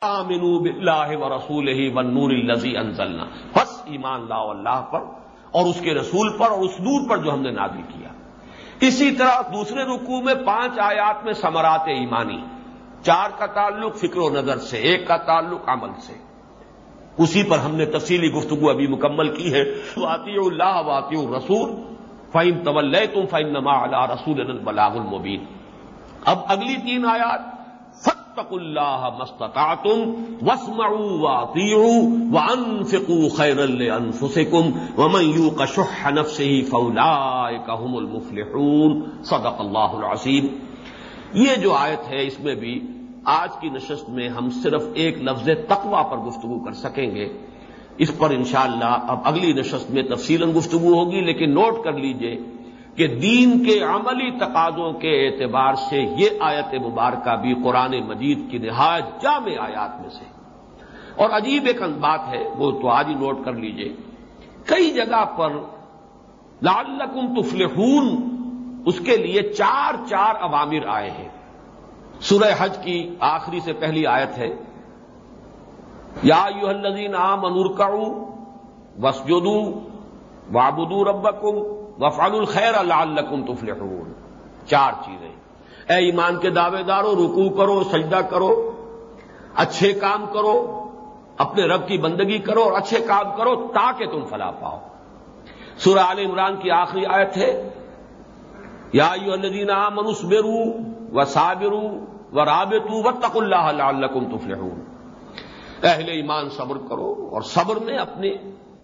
آمنو باللہ و رسول ہی نور الزی انزلنا۔ بس ایمان لا اللہ پر اور اس کے رسول پر اور اس نور پر جو ہم نے نازل کیا۔ اسی طرح دوسرے رکوع میں پانچ آیات میں سمرات ایمانی۔ چار کا تعلق فکر و نظر سے، ایک کا تعلق عمل سے۔ اسی پر ہم نے تفصیلی گفتگو ابھی مکمل کی ہے۔ واطی اللہ واطی رسول فعم طول تم فعم نما رسول البلاغ المبین اب اگلی تین آیات فتق اللہ مستطعتم واسمعوا واطیعوا وانفقوا خیرا لانفسکم ومن یوق شح نفسه فاولئک هم المفلحون. صدق اللہ العظیم یہ جو آیت ہے، اس میں بھی آج کی نشست میں ہم صرف ایک لفظ تقوی پر گفتگو کر سکیں گے۔ اس پر انشاءاللہ اب اگلی نشست میں تفصیل گفتگو ہوگی، لیکن نوٹ کر لیجیے کہ دین کے عملی تقاضوں کے اعتبار سے یہ آیت مبارکہ بھی قرآن مجید کی نہایت جامع آیات میں سے اور عجیب ایک بات ہے، وہ تو آج ہی نوٹ کر لیجیے۔ کئی جگہ پر لعلکم تفلحون، اس کے لیے چار چار عوامر آئے ہیں۔ سورہ حج کی آخری سے پہلی آیت ہے۔ یا یو الزین عام انورکا وسجدو وابدو ربکم۔ وفال الخیر اللہ تفلحون۔ چار چیزیں۔ اے ایمان کے دعوے دارو رکو کرو، سجدہ کرو، اچھے کام کرو، اپنے رب کی بندگی کرو اور اچھے کام کرو تاکہ تم فلا پاؤ۔ سورہ عال عمران کی آخری آیت ہے، یا یو الدین منس برو و صابرو و رابطو و تق اللہ الکم تفلحون۔ اہل ایمان صبر کرو اور صبر میں اپنے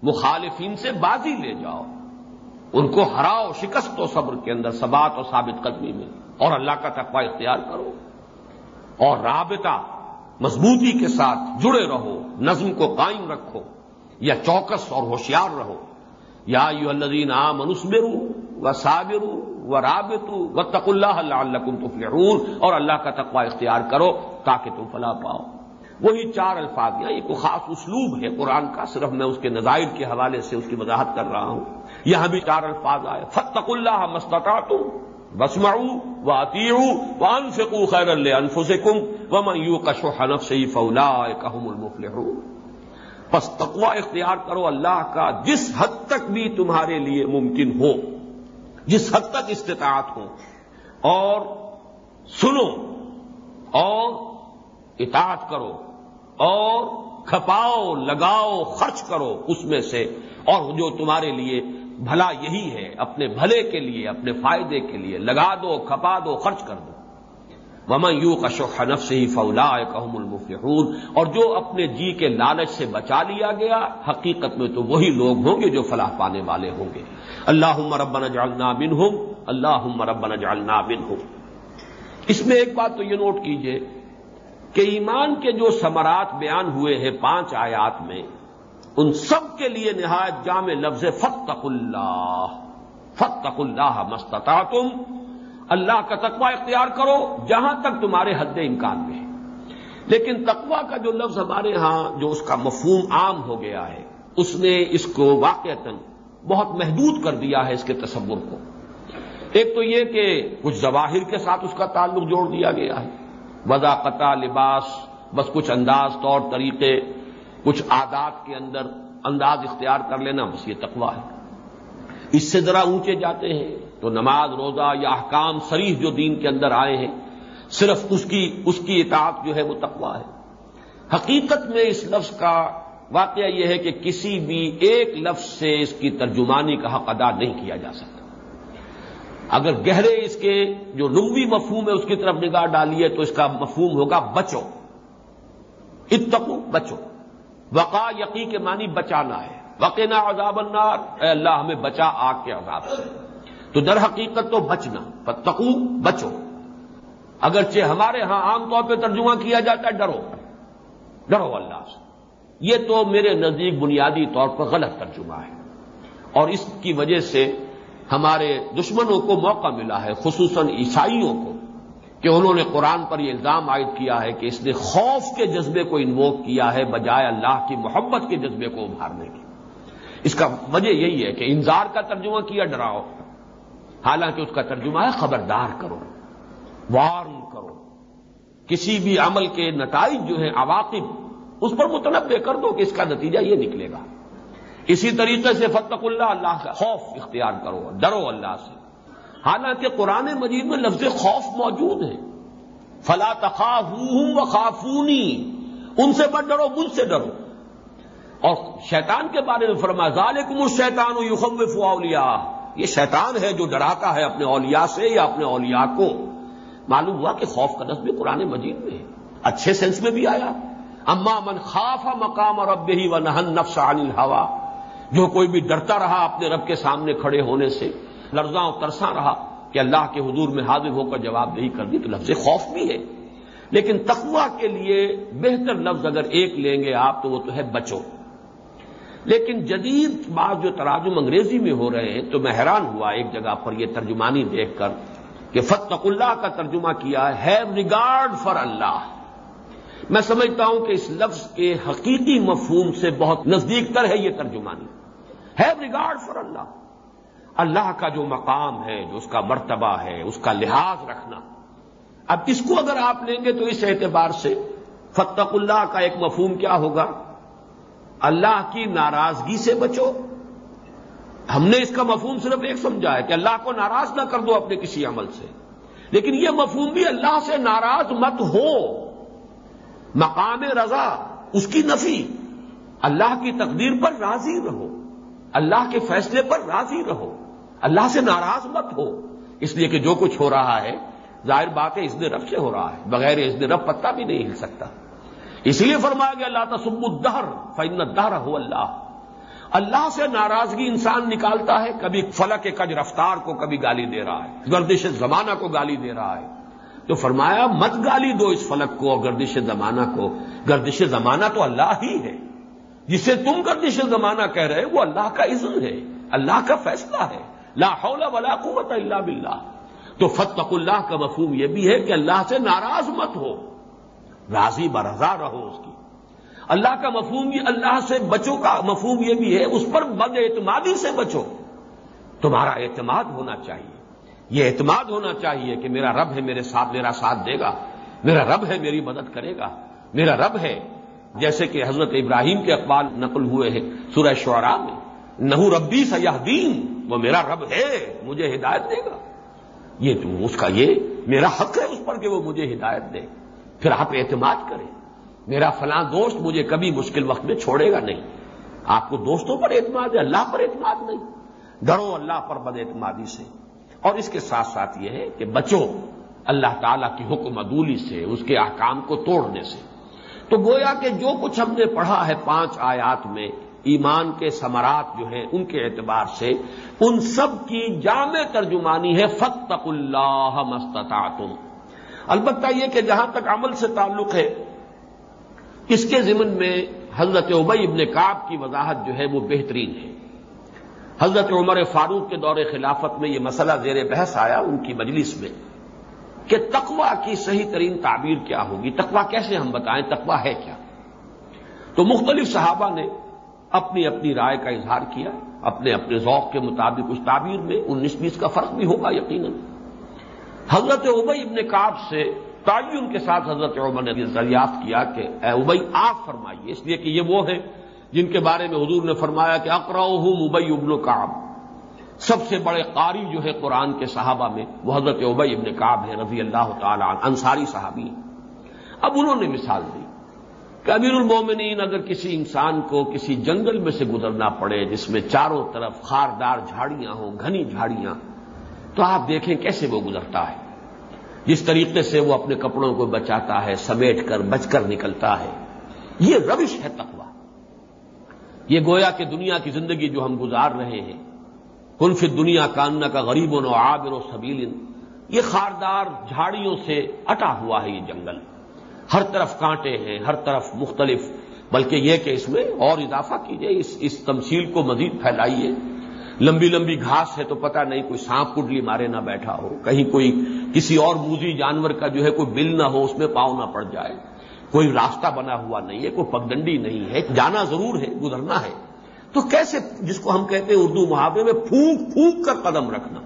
مخالفین سے بازی لے جاؤ۔ ان کو ہراؤ شکست و صبر کے اندر سبات اور ثابت قدمی میں اور اللہ کا تقوی اختیار کرو اور رابطہ مضبوطی کے ساتھ جڑے رہو، نظم کو قائم رکھو یا چوکس اور ہوشیار رہو۔ یا یو الدین آ منسبرو و صابرو و رابطو و تق اللہ اللہ تفلحون اور اللہ کا تقوی اختیار کرو تاکہ تم فلاح پاؤ۔ وہی چار الفاظ یا یہ کوئی خاص اسلوب ہے قرآن کا، صرف میں اس کے نظائر کے حوالے سے اس کی وضاحت کر رہا ہوں۔ یہاں بھی چار الفاظ آئے۔ فتق اللہ مستتا تم بسماؤ و وان فکو خیر اللہ انف سے کم و من یو کشو حنف سے فولا کہم المفل تقوا اختیار کرو اللہ کا جس حد تک بھی تمہارے لیے ممکن ہو، جس حد تک استطاعت ہو۔ اور سنو اور اطاعت کرو اور کھپاؤ، لگاؤ، خرچ کرو اس میں سے۔ اور جو تمہارے لیے بھلا یہی ہے، اپنے بھلے کے لیے، اپنے فائدے کے لیے، لگا دو، کھپا دو، خرچ کر دو۔ وما یو کا شوق حنف سے ہی فولا کہم المفلحون۔ اور جو اپنے جی کے لالچ سے بچا لیا گیا، حقیقت میں تو وہی لوگ ہوں گے جو فلاح پانے والے ہوں گے۔ اللہ مربن جالنا بن اللہ مربن جالنا بن اس میں ایک بات تو یہ نوٹ کیجیے کہ ایمان کے جو ثمرات بیان ہوئے ہیں پانچ آیات میں ان سب کے لیے نہایت جامع لفظ فتق اللہ. فتق اللہ مستتا تم اللہ کا تقوی اختیار کرو جہاں تک تمہارے حد امکان میں ہے. لیکن تقوی کا جو لفظ ہمارے ہاں جو اس کا مفہوم عام ہو گیا ہے، اس نے اس کو واقع بہت محدود کر دیا ہے اس کے تصور کو. ایک تو یہ کہ کچھ ظواہر کے ساتھ اس کا تعلق جوڑ دیا گیا ہے. وضاقتہ لباس، بس کچھ انداز، طور، طریقے کچھ عادات کے اندر انداز اختیار کر لینا بس یہ تقوا ہے۔ اس سے ذرا اونچے جاتے ہیں تو نماز، روزہ یا احکام شریف جو دین کے اندر آئے ہیں، صرف اس کی اس کی اطاعت جو ہے وہ تقوا ہے۔ حقیقت میں اس لفظ کا واقعہ یہ ہے کہ کسی بھی ایک لفظ سے اس کی ترجمانی کا حق ادا نہیں کیا جا سکتا۔ اگر گہرے اس کے جو لغوی مفہوم ہے اس کی طرف نگاہ ڈالیے تو اس کا مفہوم ہوگا بچو۔ اتقو، بچو۔ وقا یقی کے معنی بچانا ہے۔ وقنا عذاب النار۔ اے اللہ، ہمیں بچا آگ کے عذاب سے۔ تو در حقیقت تو بچنا فتقو بچو۔ اگرچہ ہمارے ہاں عام طور پہ ترجمہ کیا جاتا ہے، ڈرو۔ ڈرو اللہ سے۔ یہ تو میرے نزدیک بنیادی طور پر غلط ترجمہ ہے۔ اور اس کی وجہ سے ہمارے دشمنوں کو موقع ملا ہے، خصوصاً عیسائیوں کو۔ کہ انہوں نے قرآن پر یہ الزام عائد کیا ہے کہ اس نے خوف کے جذبے کو انووک کیا ہے بجائے اللہ کی محبت کے جذبے کو ابھارنے کی۔ اس کا وجہ یہی ہے کہ انذار کا ترجمہ کیا، ڈراؤ۔ حالانکہ اس کا ترجمہ ہے، خبردار کرو، وارن کرو۔ کسی بھی عمل کے نتائج جو ہیں، عواقب، اس پر متنوع کر دو کہ اس کا نتیجہ یہ نکلے گا۔ اسی طریقے سے فتق اللہ اللہ کا خوف اختیار کرو، ڈرو اللہ سے۔ حالانکہ قرآن مجید میں لفظ خوف موجود ہے۔ فلا تخاف و خافونی ان سے مت ڈرو، مجھ سے ڈرو۔ اور شیطان کے بارے میں فرما ذالکم الشیطان یخوف اولیاء یہ شیطان ہے جو ڈراتا ہے اپنے اولیاء سے یا اپنے اولیاء کو۔ معلوم ہوا کہ خوف کا بھی قرآن مجید میں ہے۔ اچھے سینس میں بھی آیا۔ اما من خاف مقام اور اب ہی و نہن نفس عن الحوا جو کوئی بھی ڈرتا رہا اپنے رب کے سامنے کھڑے ہونے سے لرزاں ترساں رہا کہ اللہ کے حضور میں حاضر ہو کر جواب نہیں کر دی تو لفظ خوف بھی ہے۔ لیکن تقوا کے لیے بہتر لفظ اگر ایک لیں گے آپ تو وہ تو ہے بچو۔ لیکن جدید بات جو تراجم انگریزی میں ہو رہے ہیں تو میں حیران ہوا ایک جگہ پر یہ ترجمانی دیکھ کر کہ فتق اللہ کا ترجمہ کیا ہے ہیو ریگارڈ فار اللہ میں سمجھتا ہوں کہ اس لفظ کے حقیقی مفہوم سے بہت نزدیک تر ہے یہ ترجمانی۔ ہیو ریگارڈ فار اللہ اللہ کا جو مقام ہے، جو اس کا مرتبہ ہے، اس کا لحاظ رکھنا۔ اب اس کو اگر آپ لیں گے تو اس اعتبار سے فتق اللہ کا ایک مفہوم کیا ہوگا۔ اللہ کی ناراضگی سے بچو۔ ہم نے اس کا مفہوم صرف ایک سمجھا ہے کہ اللہ کو ناراض نہ کر دو اپنے کسی عمل سے۔ لیکن یہ مفہوم بھی اللہ سے ناراض مت ہو۔ مقام رضا، اس کی نفی۔ اللہ کی تقدیر پر راضی رہو۔ اللہ کے فیصلے پر راضی رہو۔ اللہ سے ناراض مت ہو۔ اس لیے کہ جو کچھ ہو رہا ہے، ظاہر بات ہے اس نے رب سے ہو رہا ہے، بغیر اس نے رب پتہ بھی نہیں ہل سکتا۔ اس لیے فرمایا گیا اللہ تصب الدہر فن دہر ہو اللہ۔ اللہ سے ناراضگی انسان نکالتا ہے، کبھی فلک کے کج رفتار کو کبھی گالی دے رہا ہے، گردش زمانہ کو گالی دے رہا ہے۔ تو فرمایا، مت گالی دو اس فلک کو اور گردش زمانہ کو۔ گردش زمانہ تو اللہ ہی ہے۔ جسے تم گردش زمانہ کہہ رہے وہ اللہ کا عزم ہے، اللہ کا فیصلہ ہے۔ لا حول ولا قوت الا باللہ۔ تو فتق اللہ کا مفہوم یہ بھی ہے کہ اللہ سے ناراض مت ہو۔ راضی برضا رہو اس کی۔ اللہ کا مفہوم یہ اللہ سے بچو کا مفہوم یہ بھی ہے، اس پر بد اعتمادی سے بچو۔ تمہارا اعتماد ہونا چاہیے۔ یہ اعتماد ہونا چاہیے کہ میرا رب ہے، میرے ساتھ، میرا ساتھ دے گا۔ میرا رب ہے، میری مدد کرے گا۔ میرا رب ہے۔ جیسے کہ حضرت ابراہیم کے اقبال نقل ہوئے ہیں سورہ شعراء میں۔ نہو ربی سیاح دین وہ میرا رب ہے، مجھے ہدایت دے گا۔ یہ تو اس کا یہ میرا حق ہے اس پر کہ وہ مجھے ہدایت دے۔ پھر آپ اعتماد کریں۔ میرا فلاں دوست مجھے کبھی مشکل وقت میں چھوڑے گا نہیں۔ آپ کو دوستوں پر اعتماد ہے، اللہ پر اعتماد نہیں۔ ڈرو اللہ پر بد اعتمادی سے۔ اور اس کے ساتھ ساتھ یہ ہے کہ بچو اللہ تعالی کی حکم عدولی سے، اس کے احکام کو توڑنے سے۔ تو گویا کہ جو کچھ ہم نے پڑھا ہے پانچ آیات میں ایمان کے سمرات جو ہیں ان کے اعتبار سے ان سب کی جامع ترجمانی ہے فتق اللہ مستطاعتم البتہ یہ کہ جہاں تک عمل سے تعلق ہے، اس کے ضمن میں حضرت عبئی ابن کاب کی وضاحت جو ہے وہ بہترین ہے۔ حضرت عمر فاروق کے دور خلافت میں یہ مسئلہ زیر بحث آیا ان کی مجلس میں کہ تقوا کی صحیح ترین تعبیر کیا ہوگی؟ تقوا کیسے ہم بتائیں؟ تقوا ہے کیا؟ تو مختلف صحابہ نے اپنی اپنی رائے کا اظہار کیا، اپنے اپنے ذوق کے مطابق اس تعبیر میں انیس بیس کا فرق بھی ہوگا یقیناً۔ حضرت عبئی ابن کاب سے تعین کے ساتھ حضرت عمر نے دریافت کیا کہ اے ابئی آپ فرمائیے، اس لیے کہ یہ وہ ہے جن کے بارے میں حضور نے فرمایا کہ اقرا ابئی ابن کاب سب سے بڑے قاری جو ہے قرآن کے صحابہ میں، وہ حضرت ابئی ابن کاب ہے رضی اللہ تعالی انصاری صحابی اب انہوں نے مثال دی۔ کہ امیر المومنین اگر کسی انسان کو کسی جنگل میں سے گزرنا پڑے جس میں چاروں طرف خاردار جھاڑیاں ہوں، گھنی جھاڑیاں، تو آپ دیکھیں کیسے وہ گزرتا ہے۔ جس طریقے سے وہ اپنے کپڑوں کو بچاتا ہے، سمیٹ کر، بچ کر نکلتا ہے۔ یہ روش ہے تقوا یہ گویا کہ دنیا کی زندگی جو ہم گزار رہے ہیں کلف دنیا کاننا کا غریب و عابر و سبیل، یہ خاردار جھاڑیوں سے اٹا ہوا ہے یہ جنگل۔ ہر طرف کانٹے ہیں، ہر طرف مختلف، بلکہ یہ کہ اس میں اور اضافہ کیجیے اس اس تمثیل کو مزید پھیلائیے۔ لمبی لمبی گھاس ہے تو پتہ نہیں کوئی سانپ کڈلی مارے نہ بیٹھا ہو، کہیں کوئی کسی اور موزی جانور کا جو ہے کوئی بل نہ ہو، اس میں پاؤں نہ پڑ جائے۔ کوئی راستہ بنا ہوا نہیں ہے، کوئی پگڈنڈی نہیں ہے، جانا ضرور ہے، گزرنا ہے۔ تو کیسے جس کو ہم کہتے ہیں اردو محاورے میں پھونک پھونک کر قدم رکھنا۔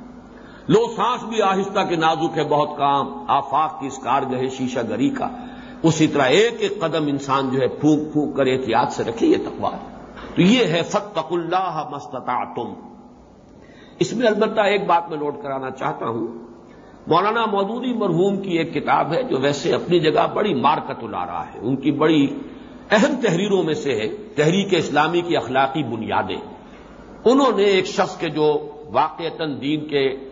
لو سانس بھی آہستہ کے نازک ہے، بہت کام، آفاق کی اس کار گہے شیشہ گری کا۔ اسی طرح ایک ایک قدم انسان جو ہے پھونک پھونک کر احتیاط سے رکھے، یہ تقوا تو یہ ہے فتق اللہ مستتا تم اس میں البتہ ایک بات میں نوٹ کرانا چاہتا ہوں۔ مولانا مودودی مرحوم کی ایک کتاب ہے جو ویسے اپنی جگہ بڑی مارکت لا رہا ہے۔ ان کی بڑی اہم تحریروں میں سے ہے۔ تحریک اسلامی کی اخلاقی بنیادیں۔ انہوں نے ایک شخص کے جو واقع دین کے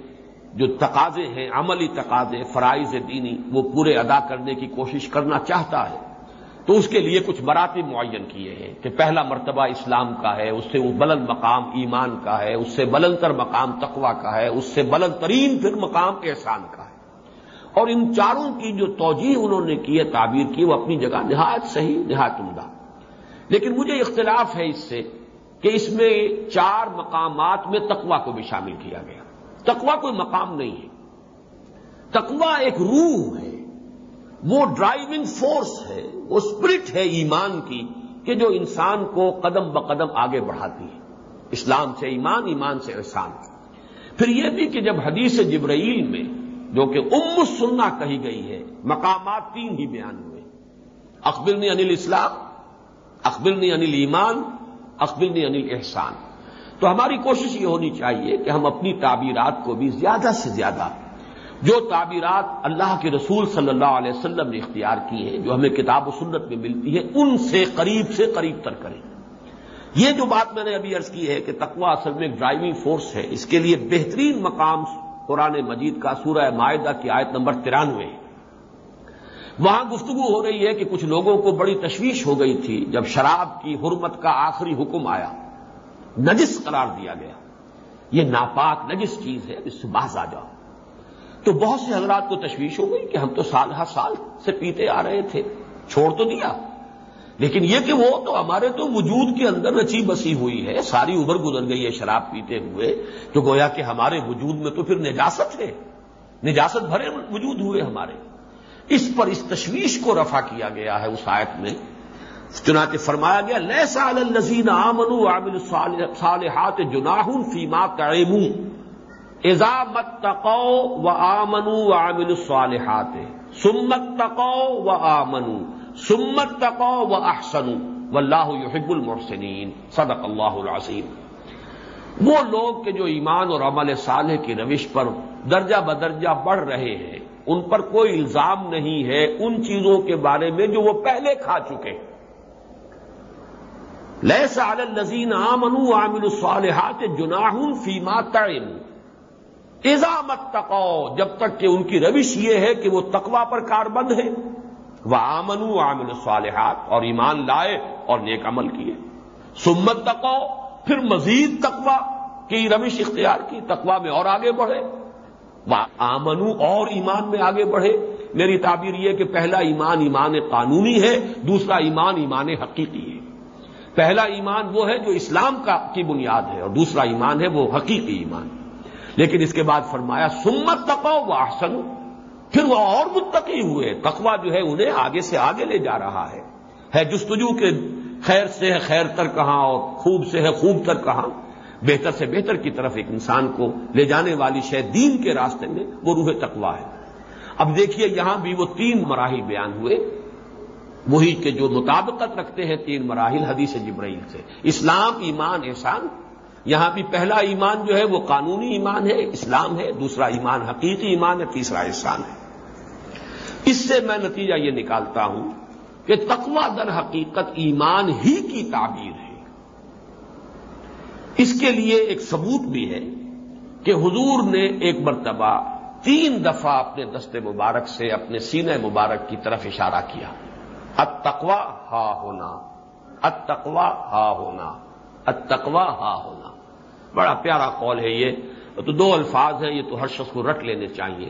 جو تقاضے ہیں، عملی تقاضے، فرائض دینی، وہ پورے ادا کرنے کی کوشش کرنا چاہتا ہے۔ تو اس کے لیے کچھ مراتب معین کیے ہیں کہ پہلا مرتبہ اسلام کا ہے، اس سے وہ بلند مقام ایمان کا ہے، اس سے بلند تر مقام تقوا کا ہے، اس سے بلند ترین پھر مقام احسان کا ہے۔ اور ان چاروں کی جو توجہ انہوں نے کی ہے، تعبیر کی، وہ اپنی جگہ نہایت صحیح، نہایت عمدہ۔ لیکن مجھے اختلاف ہے اس سے کہ اس میں چار مقامات میں تقوا کو بھی شامل کیا گیا۔ تقوا کوئی مقام نہیں ہے۔ تقوا ایک روح ہے۔ وہ ڈرائیونگ فورس ہے۔ وہ اسپرٹ ہے ایمان کی کہ جو انسان کو قدم بقدم آگے بڑھاتی ہے۔ اسلام سے ایمان ایمان سے احسان۔ پھر یہ بھی کہ جب حدیث جبرائیل میں جو کہ ام سننا کہی گئی ہے، مقامات تین ہی بیان ہوئے۔ اخبر نے انل اسلام اخبر نے انل ایمان اخبر نے انل احسان تو ہماری کوشش یہ ہونی چاہیے کہ ہم اپنی تعبیرات کو بھی زیادہ سے زیادہ، جو تعبیرات اللہ کے رسول صلی اللہ علیہ وسلم نے اختیار کی ہیں، جو ہمیں کتاب و سنت میں ملتی ہے ان سے قریب سے قریب تر کریں۔ یہ جو بات میں نے ابھی عرض کی ہے کہ تقوا اصل میں ایک ڈرائیونگ فورس ہے، اس کے لیے بہترین مقام قرآن مجید کا سورہ معاہدہ کی آیت نمبر ترانوے ہے۔ وہاں گفتگو ہو رہی ہے کہ کچھ لوگوں کو بڑی تشویش ہو گئی تھی جب شراب کی حرمت کا آخری حکم آیا۔ نجس قرار دیا گیا۔ یہ ناپاک، نجس چیز ہے، اس سے باز آ جاؤ۔ تو بہت سے حضرات کو تشویش ہو گئی کہ ہم تو سال ہر سال سے پیتے آ رہے تھے۔ چھوڑ تو دیا۔ لیکن یہ کہ وہ تو ہمارے تو وجود کے اندر رچی بسی ہوئی ہے، ساری ابر گزر گئی ہے شراب پیتے ہوئے، تو گویا کہ ہمارے وجود میں تو پھر نجاست ہے۔ نجاست بھرے وجود ہوئے ہمارے۔ اس پر اس تشویش کو رفع کیا گیا ہے اس آیت میں۔ چنانچہ فرمایا گیا لہ سال الزین آمن عامل صالحات جناح فیما تعیمو ایزا مت تقو و آمنو عامل صالحات سمت تقو و آمنو سمت تقو و احسن و اللہ یحب المحسنین۔ صدق اللہ العظیم۔ وہ لوگ کہ جو ایمان اور عمل صالح کی روش پر درجہ بدرجہ بڑھ رہے ہیں، ان پر کوئی الزام نہیں ہے ان چیزوں کے بارے میں جو وہ pہلے کھا چکے۔ ہیں لیس علی الذین آمنوا وعملوا الصالحات جناح فیما تعم اذا متقوا جب تک کہ ان کی روش یہ ہے کہ وہ تقوا پر کاربند ہے وہ آمنو عامل الصالحات اور ایمان لائے اور نیک عمل کیے. سمت تقو پھر مزید تقوا کی روش اختیار کی تقوا میں اور آگے بڑھے. وہ آمنو اور ایمان میں آگے بڑھے. میری تعبیر یہ کہ پہلا ایمان ایمان قانونی ہے، دوسرا ایمان ایمان حقیقی ہے. پہلا ایمان وہ ہے جو اسلام کا کی بنیاد ہے اور دوسرا ایمان ہے وہ حقیقی ایمان لیکن اس کے بعد فرمایا سمت تقو وہ احسن پھر وہ اور متقی ہوئے۔ تقوا جو ہے انہیں آگے سے آگے لے جا رہا ہے۔ ہے جستجو کے خیر سے ہے خیر تر کہاں اور خوب سے ہے خوب تر کہاں۔ بہتر سے بہتر کی طرف ایک انسان کو لے جانے والی شہ دین کے راستے میں وہ روح تقوا ہے۔ اب دیکھیے یہاں بھی وہ تین مراحل بیان ہوئے۔ وہی کے جو مطابقت رکھتے ہیں تین مراحل حدیث جبرائیل سے۔ اسلام ایمان احسان، یہاں بھی پہلا ایمان جو ہے وہ قانونی ایمان ہے، اسلام ہے، دوسرا ایمان حقیقی ایمان ہے، تیسرا احسان ہے۔ اس سے میں نتیجہ یہ نکالتا ہوں کہ تقوا در حقیقت ایمان ہی کی تعبیر ہے۔ اس کے لیے ایک ثبوت بھی ہے کہ حضور نے ایک مرتبہ تین دفعہ اپنے دستے مبارک سے اپنے سینہ مبارک کی طرف اشارہ کیا۔ اتقوا ہا ہونا اتقوا ہا ہونا اتقوا ہا ہونا بڑا پیارا قول ہے یہ. تو دو الفاظ ہیں، یہ تو ہر شخص کو رٹ لینے چاہیے.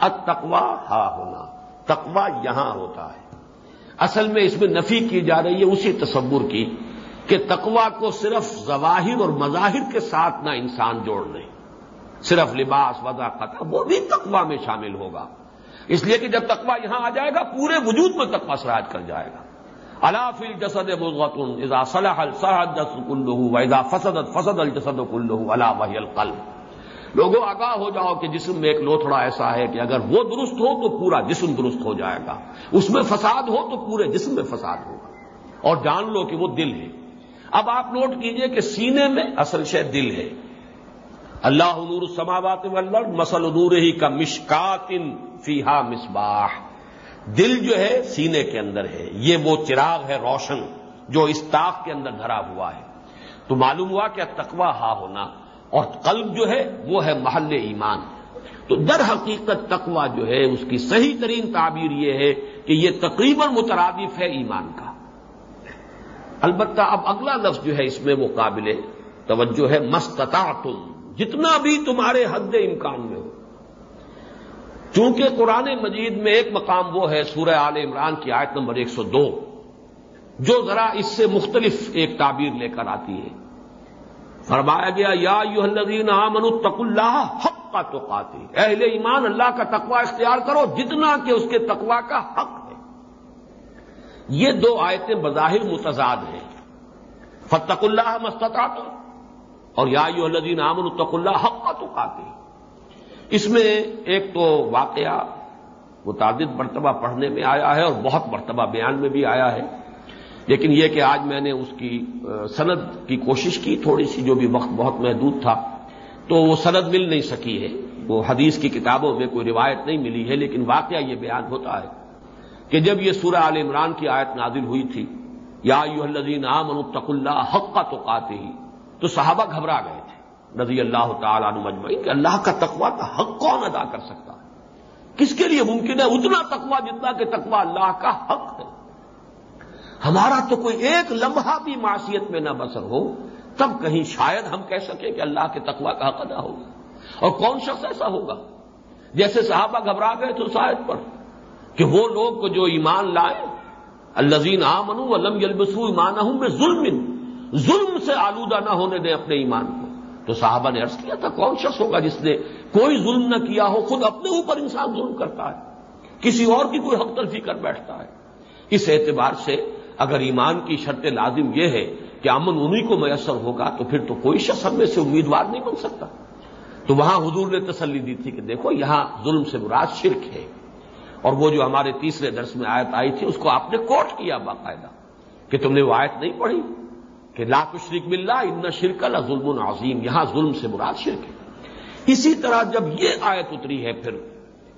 اتقوا ہا ہونا تقوا یہاں ہوتا ہے. اصل میں اس میں نفی کی جا رہی ہے، اسی تصور کی کہ تقوا کو صرف ظواہر اور مظاہر کے ساتھ نہ انسان جوڑ لے. صرف لباس وضا قطع وہ بھی تقوا میں شامل ہوگا. اس لیے کہ جب تقوا یہاں آ جائے گا، پورے وجود میں تقوا سراج کر جائے گا۔ اللہ فل جسد بغتن اذا صلاح السحد کلو و اذا فسد فسد الجسد کلو اللہ وحی القلب۔ لوگوں، آگاہ ہو جاؤ کہ جسم میں ایک لوتھڑا ایسا ہے کہ اگر وہ درست ہو تو پورا جسم درست ہو جائے گا۔ اس میں فساد ہو تو پورے جسم میں فساد ہوگا۔ اور جان لو کہ وہ دل ہے۔ اب آپ نوٹ کیجیے کہ سینے میں اصل شہ دل ہے۔ اللہ نور السماوات والارض مسل نور ہی کا مشکات۔ فیحا مصباح۔ دل جو ہے سینے کے اندر ہے۔ یہ وہ چراغ ہے روشن جو اس تاخ کے اندر دھرا ہوا ہے۔ تو معلوم ہوا کہ تقوا ہا ہونا اور قلب جو ہے وہ ہے محل ایمان۔ تو در حقیقت تقوا جو ہے اس کی صحیح ترین تعبیر یہ ہے کہ یہ تقریباً مترادف ہے ایمان کا۔ البتہ اب اگلا لفظ جو ہے اس میں وہ قابل توجہ ہے مستتا تم جتنا بھی تمہارے حد امکان میں ہو۔ چونکہ قرآن مجید میں ایک مقام وہ ہے سورہ عال عمران کی آیت نمبر ایک سو دو، جو ذرا اس سے مختلف ایک تعبیر لے کر آتی ہے۔ فرمایا گیا، یا یو الذین آمن تق اللہ حق کا تو اہل ایمان، اللہ کا تقوا اختیار کرو جتنا کہ اس کے تقوا کا حق ہے۔ یہ دو آیتیں بظاہر متضاد ہیں۔ فتق اللہ مستتا اور یا یو الذین آمن تق اللہ حق کا تو اس میں ایک تو واقعہ متعدد مرتبہ پڑھنے میں آیا ہے اور بہت مرتبہ بیان میں بھی آیا ہے۔ لیکن یہ کہ آج میں نے اس کی سند کی کوشش کی، تھوڑی سی جو بھی وقت بہت محدود تھا، تو وہ سند مل نہیں سکی ہے۔ وہ حدیث کی کتابوں میں کوئی روایت نہیں ملی ہے، لیکن واقعہ یہ بیان ہوتا ہے کہ جب یہ سورہ عال عمران کی آیت نازل ہوئی تھی، یا یو الزین عام الطق اللہ حق کا تو ہی تو صحابہ گھبرا گئے۔ رضی اللہ تعالیٰ مجمعین کہ اللہ کا تقوا کا حق کون ادا کر سکتا ہے؟ کس کے لیے ممکن ہے اتنا تقوا جتنا کہ تقوا اللہ کا حق ہے؟ ہمارا تو کوئی ایک لمحہ بھی معاشیت میں نہ بسر ہو، تب کہیں شاید ہم کہہ سکیں کہ اللہ کے تقوا کا حق ادا ہوگا۔ اور کون شخص ایسا ہوگا؟ جیسے صحابہ گھبرا گئے تو شاید پر کہ وہ لوگ کو جو ایمان لائے الزین عام علم یلبسو ایمان ہوں میں ظلم ظلم سے آلودہ نہ ہونے دیں اپنے ایمان۔ کو تو صحابہ نے عرض کیا تھا کون شخص ہوگا جس نے کوئی ظلم نہ کیا ہو، خود اپنے اوپر انسان ظلم کرتا ہے، کسی اور کی کوئی حق تلفی کر بیٹھتا ہے۔ اس اعتبار سے اگر ایمان کی شرط لازم یہ ہے کہ امن انہیں کو میسر ہوگا تو پھر تو کوئی شخص ہم میں سے امیدوار نہیں بن سکتا۔ تو وہاں حضور نے تسلی دی تھی کہ دیکھو، یہاں ظلم سے مراد شرک ہے۔ اور وہ جو ہمارے تیسرے درس میں آیت آئی تھی، اس کو آپ نے کوٹ کیا باقاعدہ کہ تم نے وہ آیت نہیں پڑھی۔ کہ لا شریک مل رہا ان شرک اللہ ظلم عظیم، یہاں ظلم سے مراد شرک ہے۔ اسی طرح جب یہ آیت اتری ہے پھر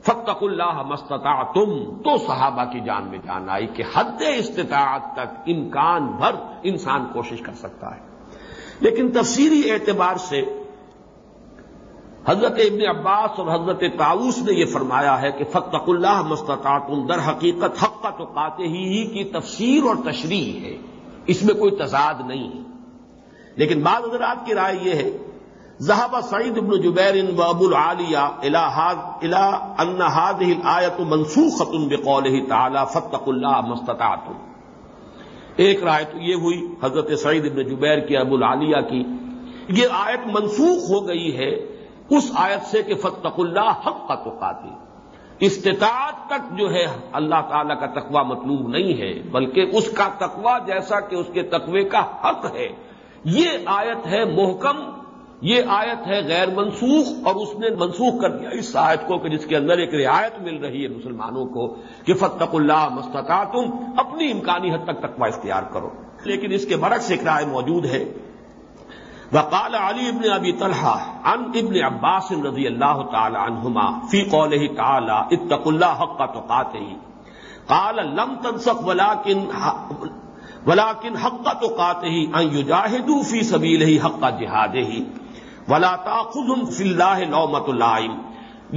فتق اللہ مستتا تم تو صحابہ کی جان میں جان آئی کہ حد استطاعت تک امکان بھر انسان کوشش کر سکتا ہے۔ لیکن تفصیلی اعتبار سے حضرت ابن عباس اور حضرت تاؤس نے یہ فرمایا ہے کہ فتق اللہ مستطاع تم در حقیقت حق کا تو ہی کی تفسیر اور تشریح ہے۔ اس میں کوئی تضاد نہیں ہے۔ لیکن بعض حضرات کی رائے یہ ہے زہابہ سعید ابن جبیر ان ابو العالیہ انہاد آیت منسوخ ختم بقول تعالی فتق اللہ مستطاط ایک رائے تو یہ ہوئی حضرت سعید ابن جبیر کی، ابو العالیہ کی، یہ آیت منسوخ ہو گئی ہے۔ اس آیت سے کہ فتق اللہ حق کا تو استطاعت تک جو ہے اللہ تعالی کا تقوی مطلوب نہیں ہے، بلکہ اس کا تقوی جیسا کہ اس کے تقوی کا حق ہے۔ یہ آیت ہے محکم، یہ آیت ہے غیر منسوخ، اور اس نے منسوخ کر دیا۔ اس آیت کو کہ جس کے اندر ایک رعایت مل رہی ہے مسلمانوں کو کہ فتق اللہ مستقا تم اپنی امکانی حد تک تقوی اختیار کرو۔ لیکن اس کے برعکس ایک رائے موجود ہے۔ وقال علی ابن ابی طلحہ عن ابن عباس رضی اللہ تعالی عنہما فی قوله تعالی اتق اللہ حق تقاته. قال، لم تنسق ولكن ولكن حق تقاته ان يجاهدوا في سبيله حق جهاده ولا تاخذهم في الله لومۃ اللائم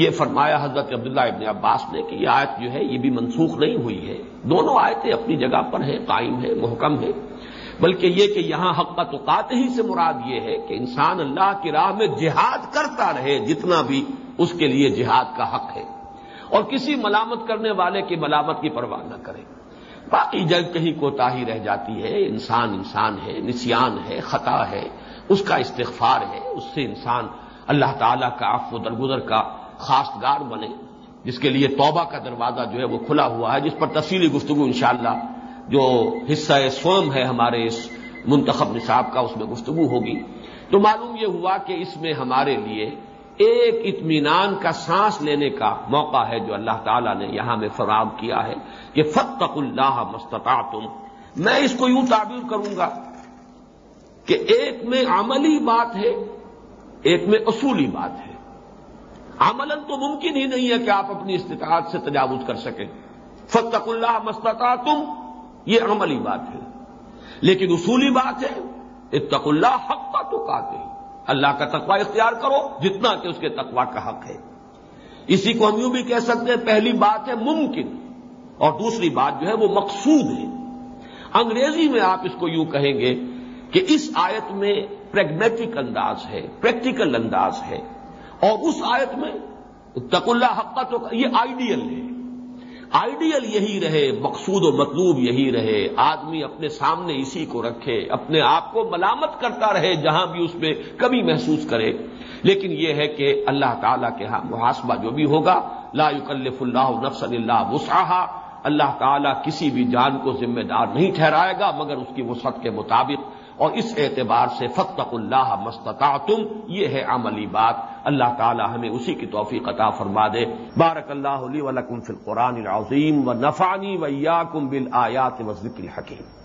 یہ فرمایا حضرت عبداللہ ابن عباس نے کہ یہ آیت جو ہے یہ بھی منسوخ نہیں ہوئی ہے. دونوں آیتیں اپنی جگہ پر ہیں، قائم ہے محکم ہے بلکہ یہ کہ یہاں حق توقات ہی سے مراد یہ ہے کہ انسان اللہ کی راہ میں جہاد کرتا رہے جتنا بھی اس کے لیے جہاد کا حق ہے۔ اور کسی ملامت کرنے والے کی ملامت کی پرواہ نہ کرے۔ باقی جگ کہیں کوتا ہی رہ جاتی ہے، انسان انسان ہے، نسیان ہے، خطا ہے، اس کا استغفار ہے، اس سے انسان اللہ تعالی کا آف و درگزر کا خاص گار بنے۔ جس کے لیے توبہ کا دروازہ جو ہے وہ کھلا ہوا ہے، جس پر تفصیلی گفتگو انشاءاللہ جو حصہ سوم ہے ہمارے اس منتخب نصاب کا، اس میں گفتگو ہوگی۔ تو معلوم یہ ہوا کہ اس میں ہمارے لیے ایک اطمینان کا سانس لینے کا موقع ہے جو اللہ تعالیٰ نے یہاں میں فراہم کیا ہے کہ فتق اللہ مستطا تم میں اس کو یوں تعبیر کروں گا کہ ایک میں عملی بات ہے، ایک میں اصولی بات ہے۔ عمل تو ممکن ہی نہیں ہے کہ آپ اپنی استطاعت سے تجاوز کر سکیں۔ فتق اللہ مستطا تم یہ عملی بات ہے۔ لیکن اصولی بات ہے اتق اللہ حق کا تو کاتے اللہ کا تقوی اختیار کرو جتنا کہ اس کے تقوی کا حق ہے۔ اسی کو ہم یوں بھی کہہ سکتے ہیں، پہلی بات ہے ممکن، اور دوسری بات جو ہے وہ مقصود ہے۔ انگریزی میں آپ اس کو یوں کہیں گے کہ اس آیت میں پریگمیٹک انداز ہے پریکٹیکل انداز ہے۔ اور اس آیت میں تق اللہ حق کا تو یہ آئیڈیل ہے۔ آئیڈیل یہی رہے، مقصود و مطلوب یہی رہے۔ آدمی اپنے سامنے اسی کو رکھے، اپنے آپ کو ملامت کرتا رہے جہاں بھی اس میں کمی محسوس کرے۔ لیکن یہ ہے کہ اللہ تعالیٰ کے ہاں محاسبہ جو بھی ہوگا، لا یکلف اللہ نفس اللہ وسعہ اللہ تعالیٰ کسی بھی جان کو ذمہ دار نہیں ٹھہرائے گا، مگر اس کی وسعت کے مطابق اور اس اعتبار سے فتق اللہ مستطعتم، یہ ہے عملی بات۔ اللہ تعالی ہمیں اسی کی توفیق عطا فرما دے۔ بارک اللہ علی ولکم فی القرآن العظیم و نفانی ویاکم کم بل آیات و ذکر حکیم